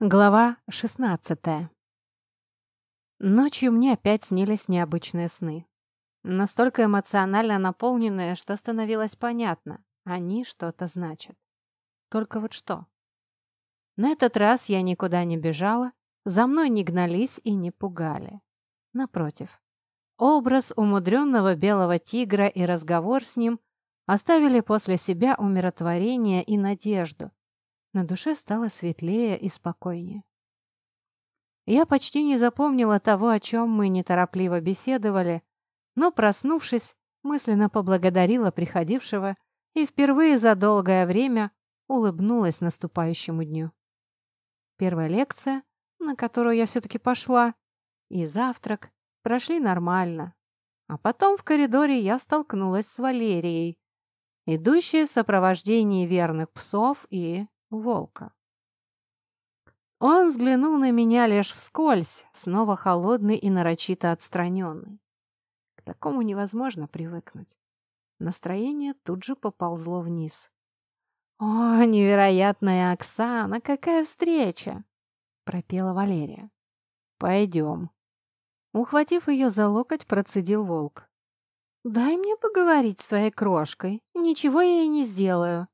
Глава 16 Ночью мне опять снились необычные сны. Настолько эмоционально наполненные, что становилось понятно. Они что-то значат. Только вот что? На этот раз я никуда не бежала, за мной не гнались и не пугали. Напротив, образ умудренного белого тигра и разговор с ним оставили после себя умиротворение и надежду, на душе стало светлее и спокойнее. Я почти не запомнила того, о чем мы неторопливо беседовали, но, проснувшись, мысленно поблагодарила приходившего и впервые за долгое время улыбнулась наступающему дню. Первая лекция, на которую я все-таки пошла, и завтрак прошли нормально. А потом в коридоре я столкнулась с Валерией, идущей в сопровождении верных псов и волка. Он взглянул на меня лишь вскользь, снова холодный и нарочито отстраненный. К такому невозможно привыкнуть. Настроение тут же поползло вниз. «О, невероятная Оксана, какая встреча!» — пропела Валерия. «Пойдем». Ухватив ее за локоть, процедил волк. «Дай мне поговорить с своей крошкой. Ничего я ей не сделаю.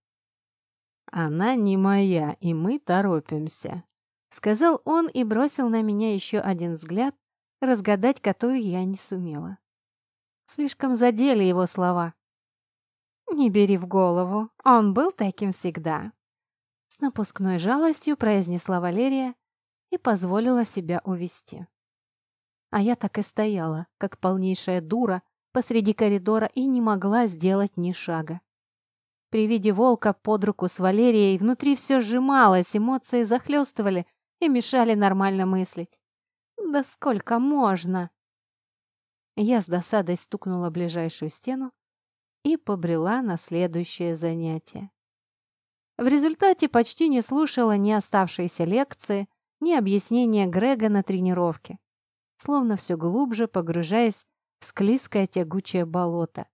«Она не моя, и мы торопимся», — сказал он и бросил на меня еще один взгляд, разгадать который я не сумела. Слишком задели его слова. «Не бери в голову, он был таким всегда», — с напускной жалостью произнесла Валерия и позволила себя увести. А я так и стояла, как полнейшая дура, посреди коридора и не могла сделать ни шага. При виде волка под руку с Валерией внутри все сжималось, эмоции захлестывали и мешали нормально мыслить. «Да сколько можно?» Я с досадой стукнула ближайшую стену и побрела на следующее занятие. В результате почти не слушала ни оставшиеся лекции, ни объяснения Грега на тренировке, словно все глубже погружаясь в склизкое тягучее болото,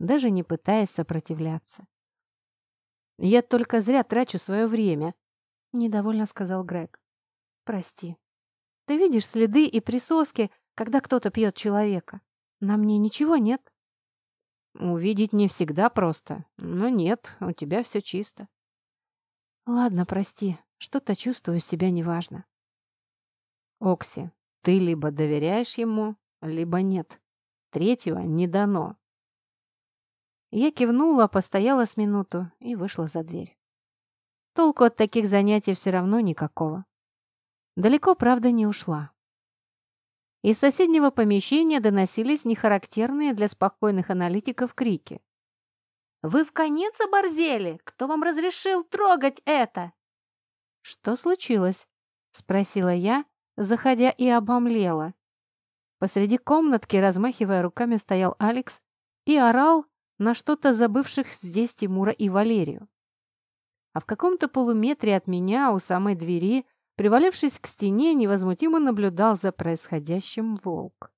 даже не пытаясь сопротивляться. «Я только зря трачу свое время», — недовольно сказал Грег. «Прости. Ты видишь следы и присоски, когда кто-то пьет человека. На мне ничего нет». «Увидеть не всегда просто. Но нет, у тебя все чисто». «Ладно, прости. Что-то чувствую себя неважно». «Окси, ты либо доверяешь ему, либо нет. Третьего не дано. Я кивнула, постояла с минуту и вышла за дверь. Толку от таких занятий все равно никакого. Далеко, правда, не ушла. Из соседнего помещения доносились нехарактерные для спокойных аналитиков крики. «Вы в конец оборзели? Кто вам разрешил трогать это?» «Что случилось?» — спросила я, заходя и обомлела. Посреди комнатки, размахивая руками, стоял Алекс и орал, на что-то забывших здесь Тимура и Валерию. А в каком-то полуметре от меня, у самой двери, привалившись к стене, невозмутимо наблюдал за происходящим волк.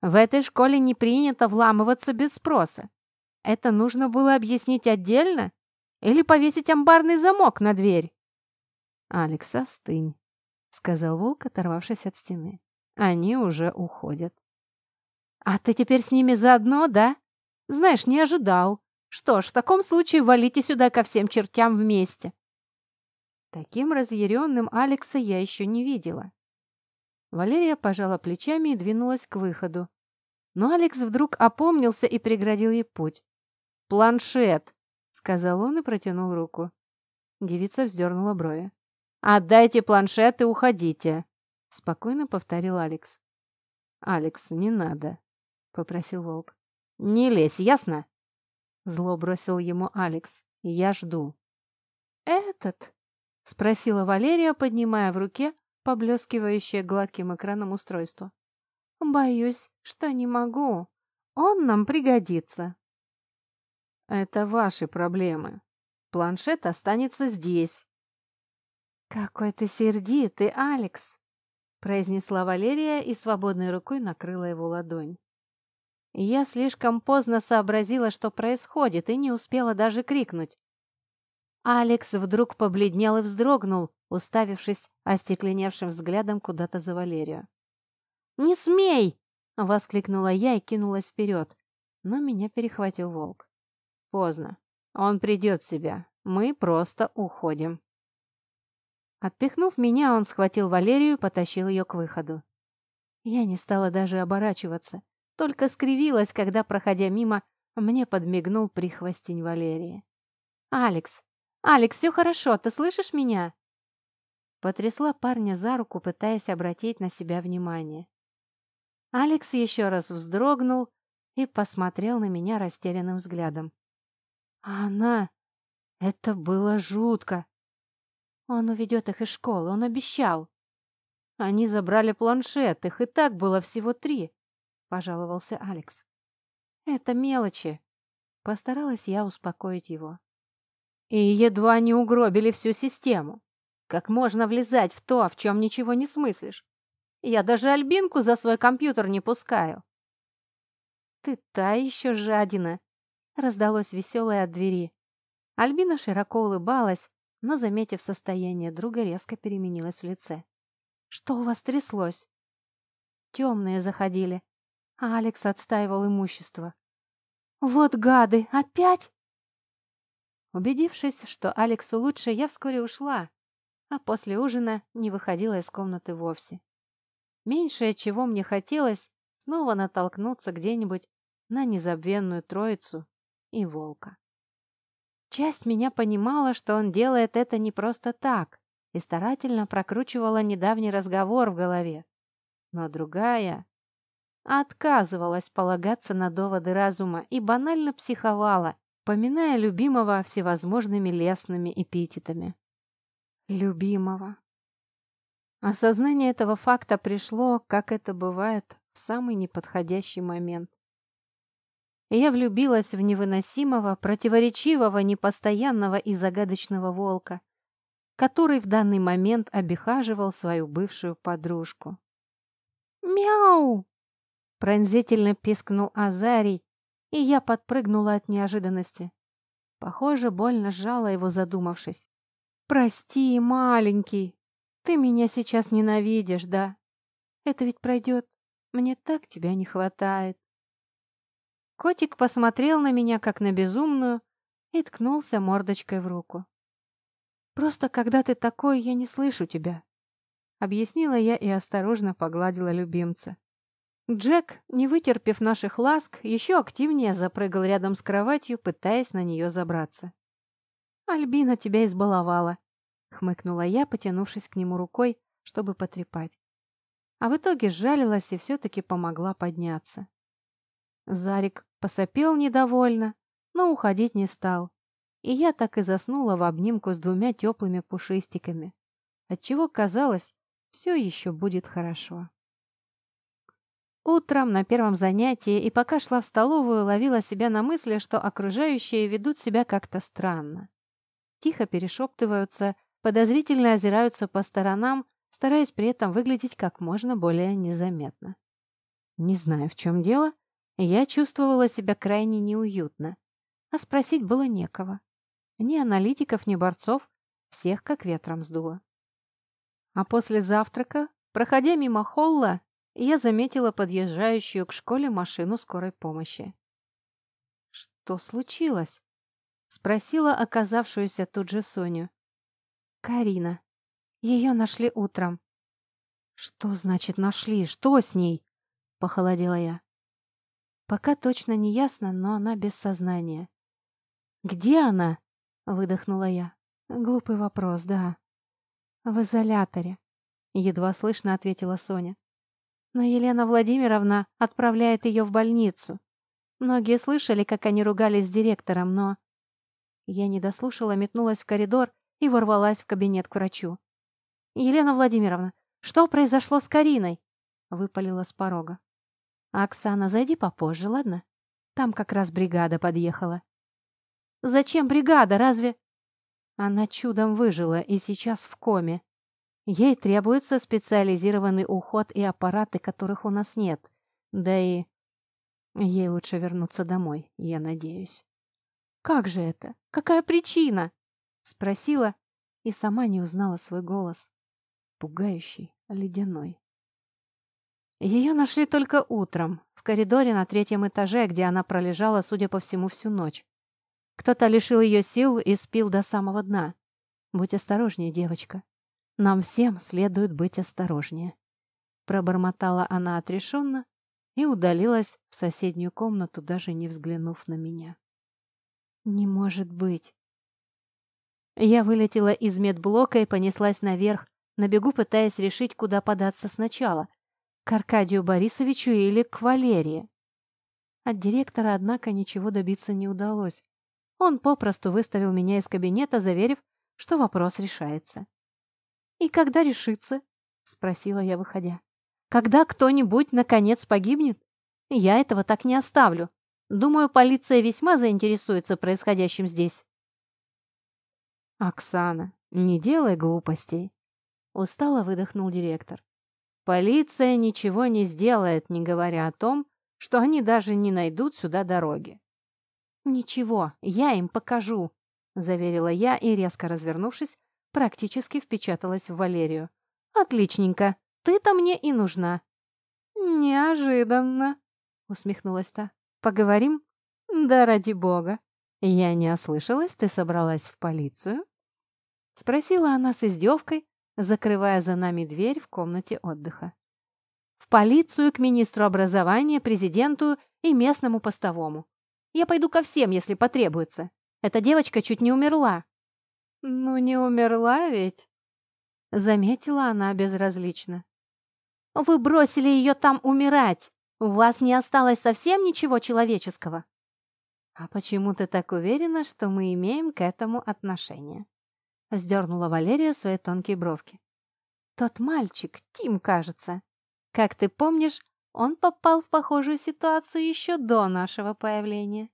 В этой школе не принято вламываться без спроса. Это нужно было объяснить отдельно или повесить амбарный замок на дверь? «Алекс, остынь», — сказал волк, оторвавшись от стены. «Они уже уходят». «А ты теперь с ними заодно, да?» Знаешь, не ожидал. Что ж, в таком случае валите сюда ко всем чертям вместе. Таким разъяренным Алекса я еще не видела. Валерия пожала плечами и двинулась к выходу. Но Алекс вдруг опомнился и преградил ей путь. «Планшет!» — сказал он и протянул руку. Девица вздернула брови. «Отдайте планшет и уходите!» — спокойно повторил Алекс. «Алекс, не надо!» — попросил Волк. «Не лезь, ясно?» Зло бросил ему Алекс. «Я жду». «Этот?» — спросила Валерия, поднимая в руке поблескивающее гладким экраном устройство. «Боюсь, что не могу. Он нам пригодится». «Это ваши проблемы. Планшет останется здесь». «Какой ты сердитый, Алекс!» — произнесла Валерия и свободной рукой накрыла его ладонь. Я слишком поздно сообразила, что происходит, и не успела даже крикнуть. Алекс вдруг побледнел и вздрогнул, уставившись остекленевшим взглядом куда-то за Валерию. «Не смей!» — воскликнула я и кинулась вперед, но меня перехватил волк. «Поздно. Он придет в себя. Мы просто уходим». Отпихнув меня, он схватил Валерию и потащил ее к выходу. Я не стала даже оборачиваться, только скривилась, когда, проходя мимо, мне подмигнул прихвостень Валерии. «Алекс! Алекс, все хорошо, ты слышишь меня?» Потрясла парня за руку, пытаясь обратить на себя внимание. Алекс еще раз вздрогнул и посмотрел на меня растерянным взглядом. Она... Это было жутко. Он уведет их из школы, он обещал. Они забрали планшет, их и так было всего три, пожаловался Алекс. Это мелочи. Постаралась я успокоить его. И едва не угробили всю систему. Как можно влезать в то, в чем ничего не смыслишь? Я даже Альбинку за свой компьютер не пускаю. Ты та еще жадина, раздалось веселое от двери. Альбина широко улыбалась, но, заметив состояние друга, резко переменилась в лице. «Что у вас тряслось?» «Темные заходили, а Алекс отстаивал имущество». «Вот гады! Опять?» Убедившись, что Алексу лучше, я вскоре ушла, а после ужина не выходила из комнаты вовсе. Меньшее, чего мне хотелось, снова натолкнуться где-нибудь на незабвенную троицу и волка. Часть меня понимала, что он делает это не просто так, и старательно прокручивала недавний разговор в голове. Но другая отказывалась полагаться на доводы разума и банально психовала, поминая любимого всевозможными лесными эпитетами. Любимого. Осознание этого факта пришло, как это бывает, в самый неподходящий момент. Я влюбилась в невыносимого, противоречивого, непостоянного и загадочного волка, который в данный момент обихаживал свою бывшую подружку. «Мяу!» — пронзительно пискнул Азарий, и я подпрыгнула от неожиданности. Похоже, больно сжала его, задумавшись. «Прости, маленький, ты меня сейчас ненавидишь, да? Это ведь пройдет. Мне так тебя не хватает». Котик посмотрел на меня, как на безумную, и ткнулся мордочкой в руку. «Просто когда ты такой, я не слышу тебя», — объяснила я и осторожно погладила любимца. Джек, не вытерпев наших ласк, еще активнее запрыгал рядом с кроватью, пытаясь на нее забраться. «Альбина тебя избаловала», — хмыкнула я, потянувшись к нему рукой, чтобы потрепать. А в итоге сжалилась и все-таки помогла подняться. Зарик посопел недовольно, но уходить не стал. И я так и заснула в обнимку с двумя теплыми пушистиками, отчего казалось, все еще будет хорошо. Утром на первом занятии и пока шла в столовую, ловила себя на мысли, что окружающие ведут себя как-то странно. Тихо перешептываются, подозрительно озираются по сторонам, стараясь при этом выглядеть как можно более незаметно. Не знаю, в чем дело, я чувствовала себя крайне неуютно, а спросить было некого. Ни аналитиков, ни борцов, всех как ветром сдуло. А после завтрака, проходя мимо холла, я заметила подъезжающую к школе машину скорой помощи. «Что случилось?» — спросила оказавшуюся тут же Соню. «Карина. Ее нашли утром». «Что значит нашли? Что с ней?» — похолодела я. «Пока точно не ясно, но она без сознания». «Где она?» — выдохнула я. «Глупый вопрос, да». «В изоляторе», — едва слышно ответила Соня. Но Елена Владимировна отправляет ее в больницу. Многие слышали, как они ругались с директором, но... Я не дослушала, метнулась в коридор и ворвалась в кабинет к врачу. «Елена Владимировна, что произошло с Кариной?» — выпалила с порога. «Оксана, зайди попозже, ладно? Там как раз бригада подъехала». «Зачем бригада? Разве...» Она чудом выжила и сейчас в коме. Ей требуется специализированный уход и аппараты, которых у нас нет. Да и ей лучше вернуться домой, я надеюсь. «Как же это? Какая причина?» — спросила и сама не узнала свой голос. Пугающий, ледяной. Ее нашли только утром, в коридоре на третьем этаже, где она пролежала, судя по всему, всю ночь. Кто-то лишил ее сил и спил до самого дна. Будь осторожнее, девочка. Нам всем следует быть осторожнее. Пробормотала она отрешенно и удалилась в соседнюю комнату, даже не взглянув на меня. «Не может быть!» Я вылетела из медблока и понеслась наверх, на бегу пытаясь решить, куда податься сначала к Аркадию Борисовичу или к Валерии. От директора, однако, ничего добиться не удалось. Он попросту выставил меня из кабинета, заверив, что вопрос решается. «И когда решится?» — спросила я, выходя. «Когда кто-нибудь, наконец, погибнет? Я этого так не оставлю. Думаю, полиция весьма заинтересуется происходящим здесь». «Оксана, не делай глупостей», — устало выдохнул директор. Полиция ничего не сделает, не говоря о том, что они даже не найдут сюда дороги. «Ничего, я им покажу», — заверила я и, резко развернувшись, практически впечаталась в Валерию. «Отличненько, ты-то мне и нужна». «Неожиданно», — усмехнулась та. «Поговорим?» «Да ради бога». «Я не ослышалась, ты собралась в полицию?» Спросила она с издевкой, закрывая за нами дверь в комнате отдыха. «В полицию, к министру образования, президенту и местному постовому. Я пойду ко всем, если потребуется. Эта девочка чуть не умерла». «Ну, не умерла ведь?» Заметила она безразлично. «Вы бросили ее там умирать. У вас не осталось совсем ничего человеческого». «А почему ты так уверена, что мы имеем к этому отношение?» Вздернула Валерия свои тонкие бровки. «Тот мальчик, Тим, кажется. Как ты помнишь, он попал в похожую ситуацию еще до нашего появления».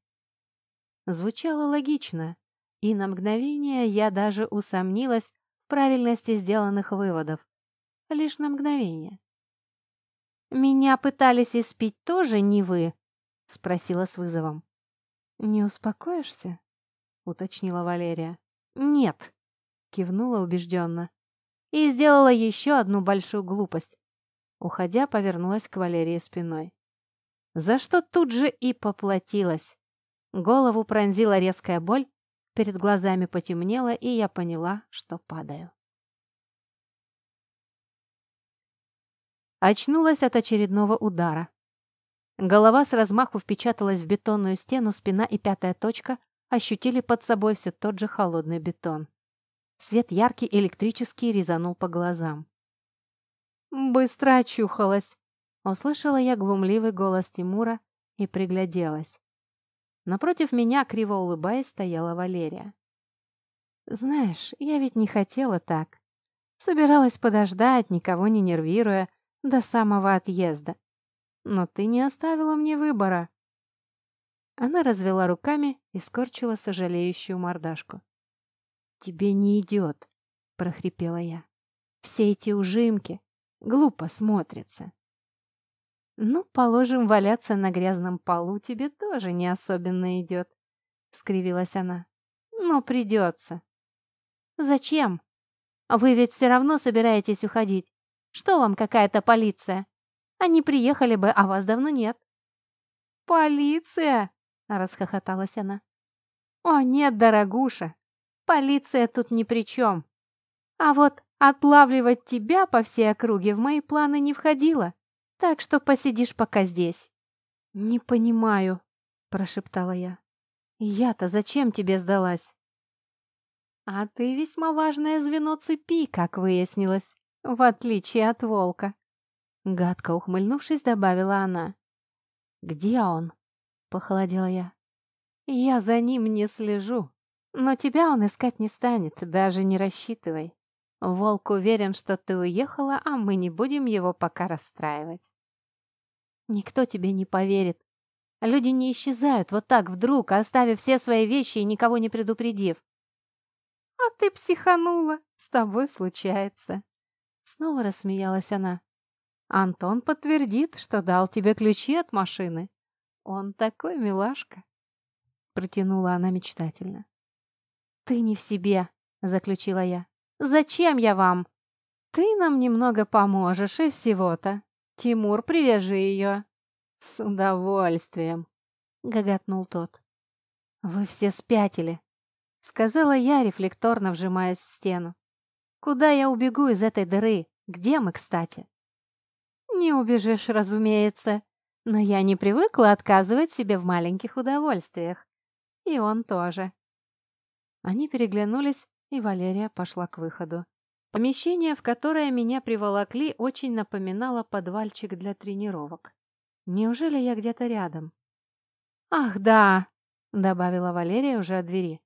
Звучало логично, и на мгновение я даже усомнилась в правильности сделанных выводов. Лишь на мгновение. «Меня пытались испить тоже не вы?» — спросила с вызовом. «Не успокоишься?» — уточнила Валерия. «Нет», кивнула убежденно. И сделала еще одну большую глупость. Уходя, повернулась к Валерии спиной. За что тут же и поплатилась. Голову пронзила резкая боль, перед глазами потемнело, и я поняла, что падаю. Очнулась от очередного удара. Голова с размаху впечаталась в бетонную стену, спина и пятая точка ощутили под собой все тот же холодный бетон. Свет яркий, электрический, резанул по глазам. «Быстро очухалась!» Услышала я глумливый голос Тимура и пригляделась. Напротив меня, криво улыбаясь, стояла Валерия. «Знаешь, я ведь не хотела так. Собиралась подождать, никого не нервируя, до самого отъезда. Но ты не оставила мне выбора». Она развела руками и скорчила сожалеющую мордашку тебе не идет», — прохрипела я. «Все эти ужимки глупо смотрятся». «Ну, положим, валяться на грязном полу тебе тоже не особенно идет», — скривилась она. «Но придется». «Зачем? Вы ведь все равно собираетесь уходить. Что вам какая-то полиция? Они приехали бы, а вас давно нет». «Полиция?» — расхохоталась она. «О, нет, дорогуша, Полиция тут ни при чем. А вот отлавливать тебя по всей округе в мои планы не входило, так что посидишь пока здесь». «Не понимаю», — прошептала я. «Я-то зачем тебе сдалась?» «А ты весьма важное звено цепи, как выяснилось, в отличие от волка», — гадко ухмыльнувшись, добавила она. «Где он?» — похолодела я. «Я за ним не слежу», но тебя он искать не станет, даже не рассчитывай. Волк уверен, что ты уехала, а мы не будем его пока расстраивать. Никто тебе не поверит. Люди не исчезают вот так вдруг, оставив все свои вещи и никого не предупредив. А ты психанула, с тобой случается. Снова рассмеялась она. Антон подтвердит, что дал тебе ключи от машины. Он такой милашка. Протянула она мечтательно. «Ты не в себе», — заключила я. Зачем я вам?» «Ты нам немного поможешь, и всего-то. Тимур, привяжи ее». «С удовольствием», — гоготнул тот. «Вы все спятили», — сказала я, рефлекторно вжимаясь в стену. «Куда я убегу из этой дыры? Где мы, кстати?» «Не убежишь, разумеется. Но я не привыкла отказывать себе в маленьких удовольствиях. И он тоже». Они переглянулись, и Валерия пошла к выходу. Помещение, в которое меня приволокли, очень напоминало подвальчик для тренировок. Неужели я где-то рядом? «Ах, да!» — добавила Валерия уже от двери.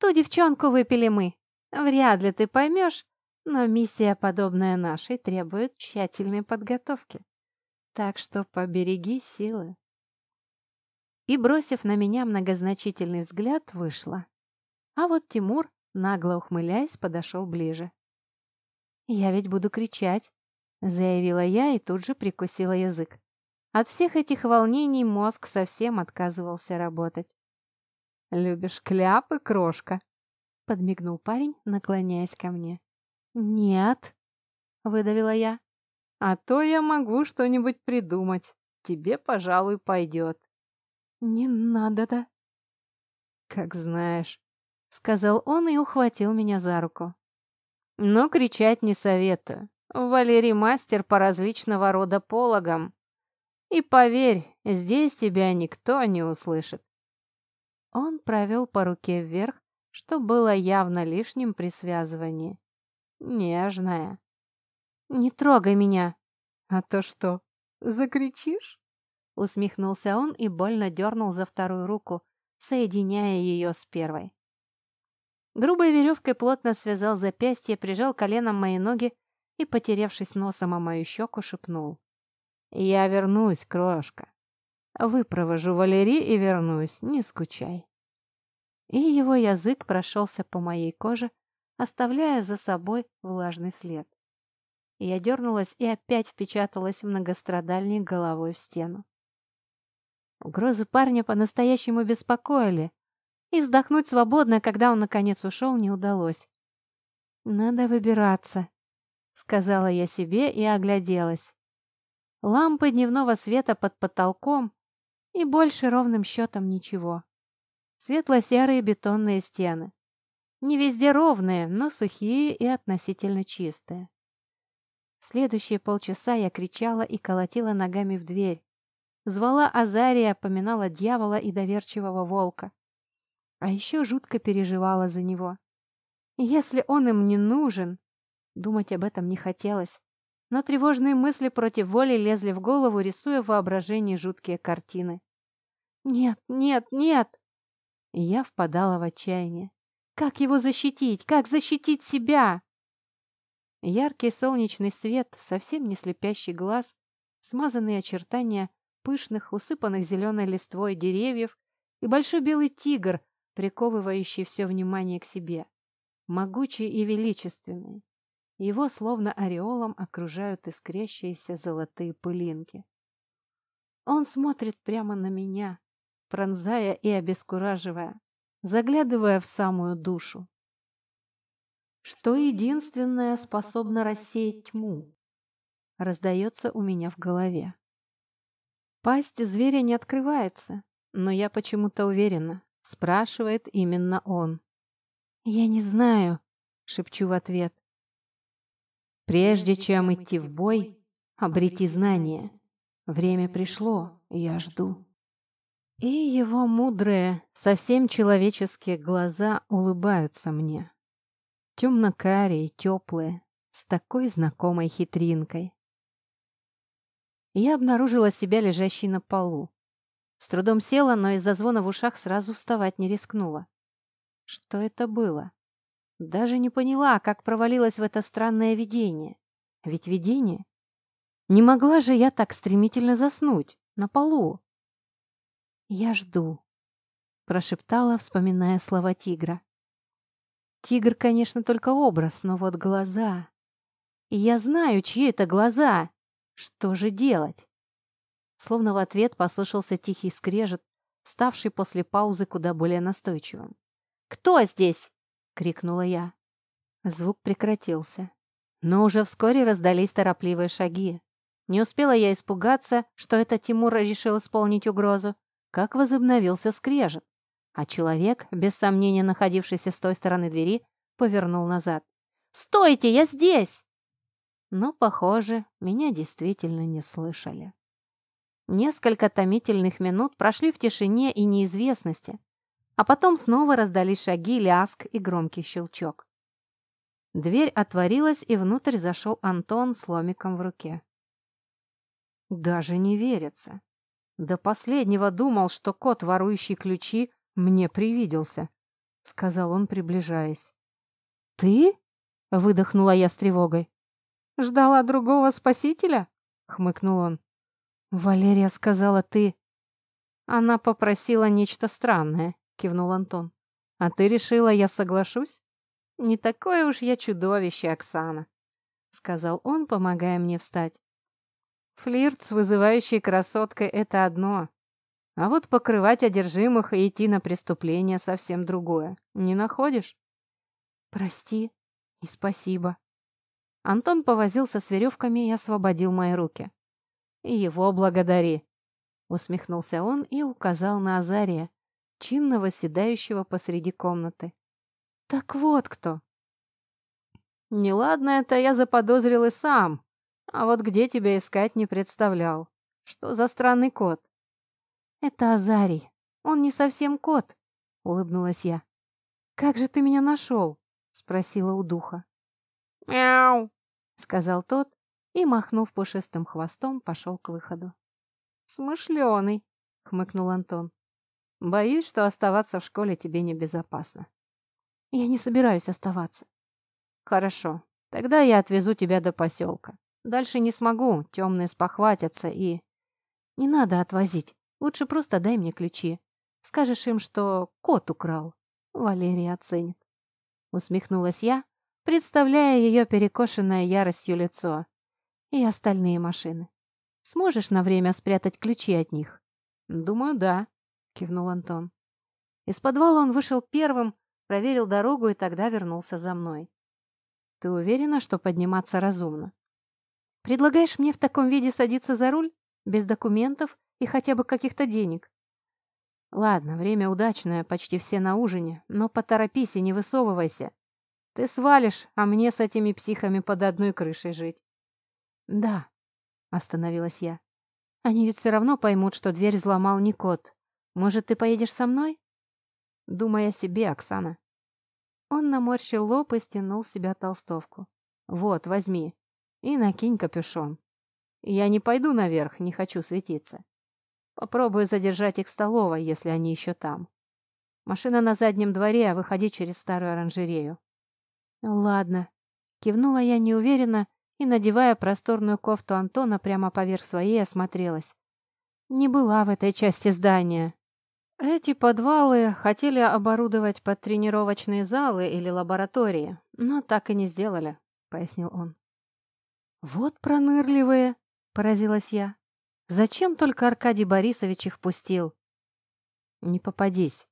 «Ту девчонку выпили мы. Вряд ли ты поймешь, но миссия, подобная нашей, требует тщательной подготовки. Так что побереги силы». И, бросив на меня многозначительный взгляд, вышла. А вот Тимур, нагло ухмыляясь, подошел ближе. «Я ведь буду кричать», — заявила я и тут же прикусила язык. От всех этих волнений мозг совсем отказывался работать. «Любишь кляпы, крошка?» — подмигнул парень, наклоняясь ко мне. «Нет», — выдавила я. «А то я могу что-нибудь придумать. Тебе, пожалуй, пойдет». «Не надо-то». «Как знаешь», — сказал он и ухватил меня за руку. Но кричать не советую. Валерий мастер по различного рода пологам. И поверь, здесь тебя никто не услышит. Он провел по руке вверх, что было явно лишним при связывании. Нежная. «Не трогай меня!» «А то что, закричишь?» Усмехнулся он и больно дернул за вторую руку, соединяя ее с первой. Грубой веревкой плотно связал запястье, прижал коленом мои ноги и, потеревшись носом о мою щеку, шепнул. «Я вернусь, крошка. Выпровожу Валерий и вернусь, не скучай». И его язык прошелся по моей коже, оставляя за собой влажный след. Я дернулась и опять впечаталась многострадальной головой в стену. Угрозы парня по-настоящему беспокоили, и вздохнуть свободно, когда он наконец ушел, не удалось. «Надо выбираться», — сказала я себе и огляделась. Лампы дневного света под потолком и больше ровным счетом ничего. Светло-серые бетонные стены. Не везде ровные, но сухие и относительно чистые. Следующие полчаса я кричала и колотила ногами в дверь. Звала Азария, поминала дьявола и доверчивого волка. А еще жутко переживала за него. Если он им не нужен, думать об этом не хотелось. Но тревожные мысли против воли лезли в голову, рисуя в воображении жуткие картины. «Нет, нет, нет!» Я впадала в отчаяние. «Как его защитить? Как защитить себя?» Яркий солнечный свет, совсем не слепящий глаз, смазанные очертания пышных, усыпанных зеленой листвой деревьев и большой белый тигр, приковывающий все внимание к себе, могучий и величественный. Его словно ореолом окружают искрящиеся золотые пылинки. Он смотрит прямо на меня, пронзая и обескураживая, заглядывая в самую душу. Что единственное способно рассеять тьму, раздается у меня в голове. Пасть зверя не открывается, но я почему-то уверена, Спрашивает именно он. «Я не знаю», — шепчу в ответ. «Прежде чем идти в бой, обрети знания. Время пришло, я жду». И его мудрые, совсем человеческие глаза улыбаются мне. Темно-карие, теплые, с такой знакомой хитринкой. Я обнаружила себя лежащей на полу. С трудом села, но из-за звона в ушах сразу вставать не рискнула. Что это было? Даже не поняла, как провалилась в это странное видение. Ведь видение? Не могла же я так стремительно заснуть, на полу. «Я жду», — прошептала, вспоминая слова тигра. Тигр, конечно, только образ, но вот глаза. И я знаю, чьи это глаза. Что же делать? Словно в ответ послышался тихий скрежет, ставший после паузы куда более настойчивым. «Кто здесь?» — крикнула я. Звук прекратился. Но уже вскоре раздались торопливые шаги. Не успела я испугаться, что это Тимур решил исполнить угрозу, как возобновился скрежет, а человек, без сомнения находившийся с той стороны двери, повернул назад. «Стойте, я здесь!» Но, похоже, меня действительно не слышали. Несколько томительных минут прошли в тишине и неизвестности, а потом снова раздались шаги, ляск и громкий щелчок. Дверь отворилась, и внутрь зашел Антон с ломиком в руке. Даже не верится. До последнего думал, что кот, ворующий ключи, мне привиделся, — сказал он, приближаясь. «Ты?» — выдохнула я с тревогой. «Ждала другого спасителя?» — хмыкнул он. «Валерия сказала, ты...» «Она попросила нечто странное», — кивнул Антон. «А ты решила, я соглашусь?» «Не такое уж я чудовище, Оксана», — сказал он, помогая мне встать. «Флирт с вызывающей красоткой — это одно, а вот покрывать одержимых и идти на преступление — совсем другое. Не находишь?» «Прости и спасибо». Антон повозился с веревками и освободил мои руки. «Его благодари», — усмехнулся он и указал на Азария, чинно восседающего посреди комнаты. «Так вот кто!» «Неладно это я заподозрил и сам, а вот где тебя искать не представлял. Что за странный кот?» «Это Азарий. Он не совсем кот», — улыбнулась я. «Как же ты меня нашел?» — спросила у духа. «Мяу!» — сказал тот и, махнув пушистым хвостом, пошел к выходу. «Смышленый», — хмыкнул Антон. «Боюсь, что оставаться в школе тебе небезопасно». «Я не собираюсь оставаться». «Хорошо, тогда я отвезу тебя до поселка. Дальше не смогу, темные спохватятся и...» «Не надо отвозить, лучше просто дай мне ключи. Скажешь им, что кот украл. Валерия оценит». Усмехнулась я, представляя ее перекошенное яростью лицо и остальные машины. Сможешь на время спрятать ключи от них? Думаю, да, кивнул Антон. Из подвала он вышел первым, проверил дорогу и тогда вернулся за мной. Ты уверена, что подниматься разумно? Предлагаешь мне в таком виде садиться за руль? Без документов и хотя бы каких-то денег? Ладно, время удачное, почти все на ужине, но поторопись и не высовывайся. Ты свалишь, а мне с этими психами под одной крышей жить. «Да», — остановилась я. «Они ведь все равно поймут, что дверь взломал не кот. Может, ты поедешь со мной?» «Думай о себе, Оксана». Он наморщил лоб и стянул с себя толстовку. «Вот, возьми. И накинь капюшон. Я не пойду наверх, не хочу светиться. Попробую задержать их в столовой, если они еще там. Машина на заднем дворе, а выходи через старую оранжерею». «Ладно», — кивнула я неуверенно и, надевая просторную кофту Антона прямо поверх своей, осмотрелась. Не была в этой части здания. Эти подвалы хотели оборудовать под тренировочные залы или лаборатории, но так и не сделали, пояснил он. Вот пронырливые, поразилась я. Зачем только Аркадий Борисович их пустил? Не попадись,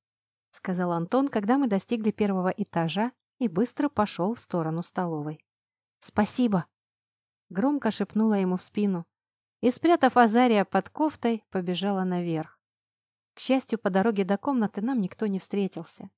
сказал Антон, когда мы достигли первого этажа и быстро пошел в сторону столовой. «Спасибо!» Громко шепнула ему в спину и, спрятав Азария под кофтой, побежала наверх. К счастью, по дороге до комнаты нам никто не встретился.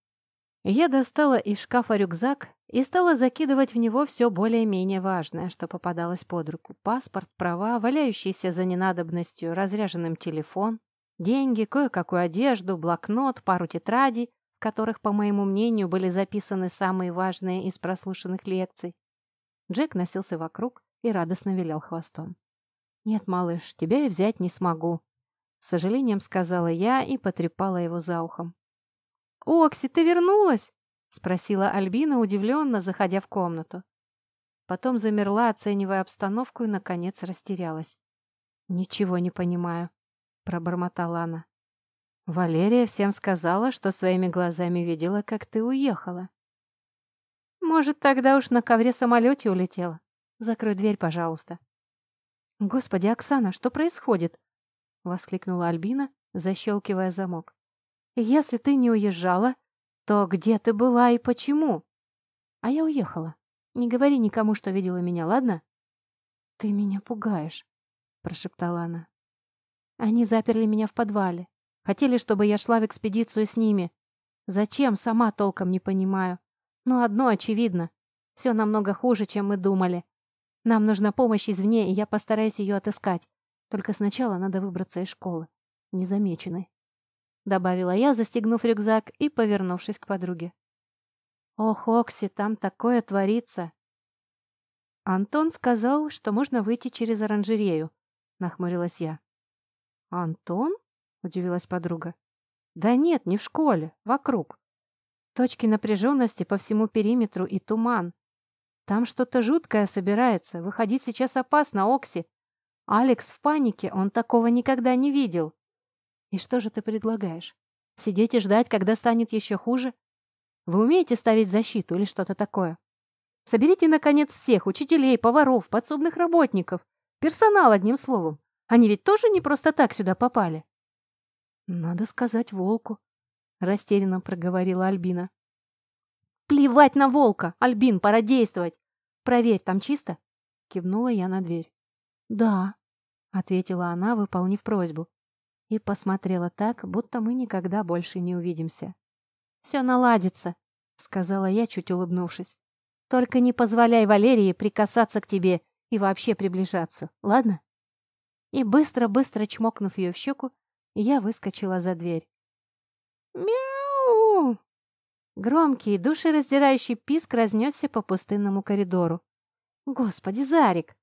Я достала из шкафа рюкзак и стала закидывать в него все более-менее важное, что попадалось под руку. Паспорт, права, валяющийся за ненадобностью, разряженным телефон, деньги, кое-какую одежду, блокнот, пару тетрадей, в которых, по моему мнению, были записаны самые важные из прослушанных лекций. Джек носился вокруг, и радостно вилял хвостом. «Нет, малыш, тебя я взять не смогу», — с сожалением сказала я и потрепала его за ухом. «Окси, ты вернулась?» — спросила Альбина, удивленно, заходя в комнату. Потом замерла, оценивая обстановку, и, наконец, растерялась. «Ничего не понимаю», — пробормотала она. «Валерия всем сказала, что своими глазами видела, как ты уехала». «Может, тогда уж на ковре-самолете улетела?» Закрой дверь, пожалуйста». «Господи, Оксана, что происходит?» — воскликнула Альбина, защелкивая замок. «Если ты не уезжала, то где ты была и почему?» «А я уехала», Не говори никому, что видела меня, ладно?» «Ты меня пугаешь», — прошептала она. «Они заперли меня в подвале. Хотели, чтобы я шла в экспедицию с ними. Зачем, сама толком не понимаю. Но одно очевидно. Все намного хуже, чем мы думали. Нам нужна помощь извне, и я постараюсь ее отыскать. Только сначала надо выбраться из школы. Незамеченной. Добавила я, застегнув рюкзак и повернувшись к подруге. «Ох, Окси, там такое творится!» «Антон сказал, что можно выйти через оранжерею», — нахмурилась я. «Антон?» — удивилась подруга. «Да нет, не в школе, вокруг. Точки напряженности по всему периметру и туман. Там что-то жуткое собирается. Выходить сейчас опасно, Окси. Алекс в панике, он такого никогда не видел. И что же ты предлагаешь? Сидеть и ждать, когда станет еще хуже? Вы умеете ставить защиту или что-то такое? Соберите, наконец, всех учителей, поваров, подсобных работников, персонал, одним словом. Они ведь тоже не просто так сюда попали. Надо сказать волку, растерянно проговорила Альбина. Плевать на волка! Альбин, пора действовать! Проверь, там чисто? Кивнула я на дверь. Да, ответила она, выполнив просьбу. И посмотрела так, будто мы никогда больше не увидимся. «Все наладится», — сказала я, чуть улыбнувшись. Только не позволяй Валерии прикасаться к тебе и вообще приближаться, ладно?» И быстро-быстро чмокнув ее в щеку, я выскочила за дверь. «Мяу!» Громкий, душераздирающий писк разнесся по пустынному коридору. «Господи, Зарик!»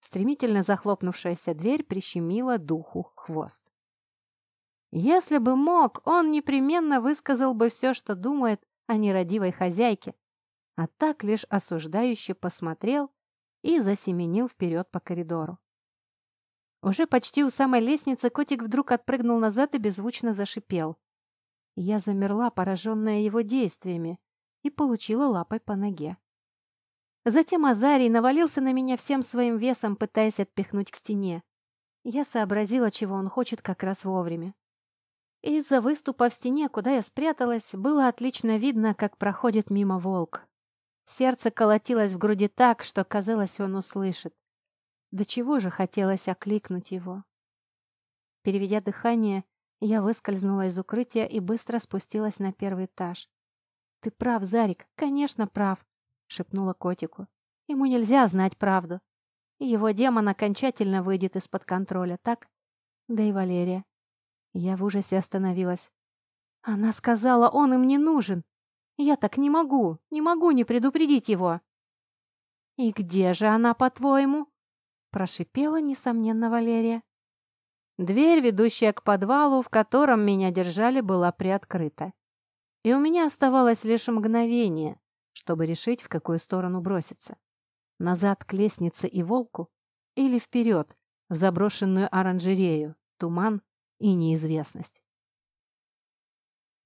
Стремительно захлопнувшаяся дверь прищемила духу хвост. Если бы мог, он непременно высказал бы все, что думает о нерадивой хозяйке, а так лишь осуждающе посмотрел и засеменил вперед по коридору. Уже почти у самой лестницы котик вдруг отпрыгнул назад и беззвучно зашипел. Я замерла, пораженная его действиями, и получила лапой по ноге. Затем Азарий навалился на меня всем своим весом, пытаясь отпихнуть к стене. Я сообразила, чего он хочет как раз вовремя. Из-за выступа в стене, куда я спряталась, было отлично видно, как проходит мимо волк. Сердце колотилось в груди так, что, казалось, он услышит. До чего же хотелось окликнуть его? Переведя дыхание, я выскользнула из укрытия и быстро спустилась на первый этаж. «Ты прав, Зарик, конечно, прав», — шепнула котику. «Ему нельзя знать правду. И его демон окончательно выйдет из-под контроля, так? Да и Валерия». Я в ужасе остановилась. «Она сказала, он им не нужен. Я так не могу, не могу не предупредить его. «И где же она, по-твоему?» Прошипела, несомненно, Валерия. Дверь, ведущая к подвалу, в котором меня держали, была приоткрыта. И у меня оставалось лишь мгновение, чтобы решить, в какую сторону броситься. Назад к лестнице и волку или вперед, в заброшенную оранжерею, туман и неизвестность.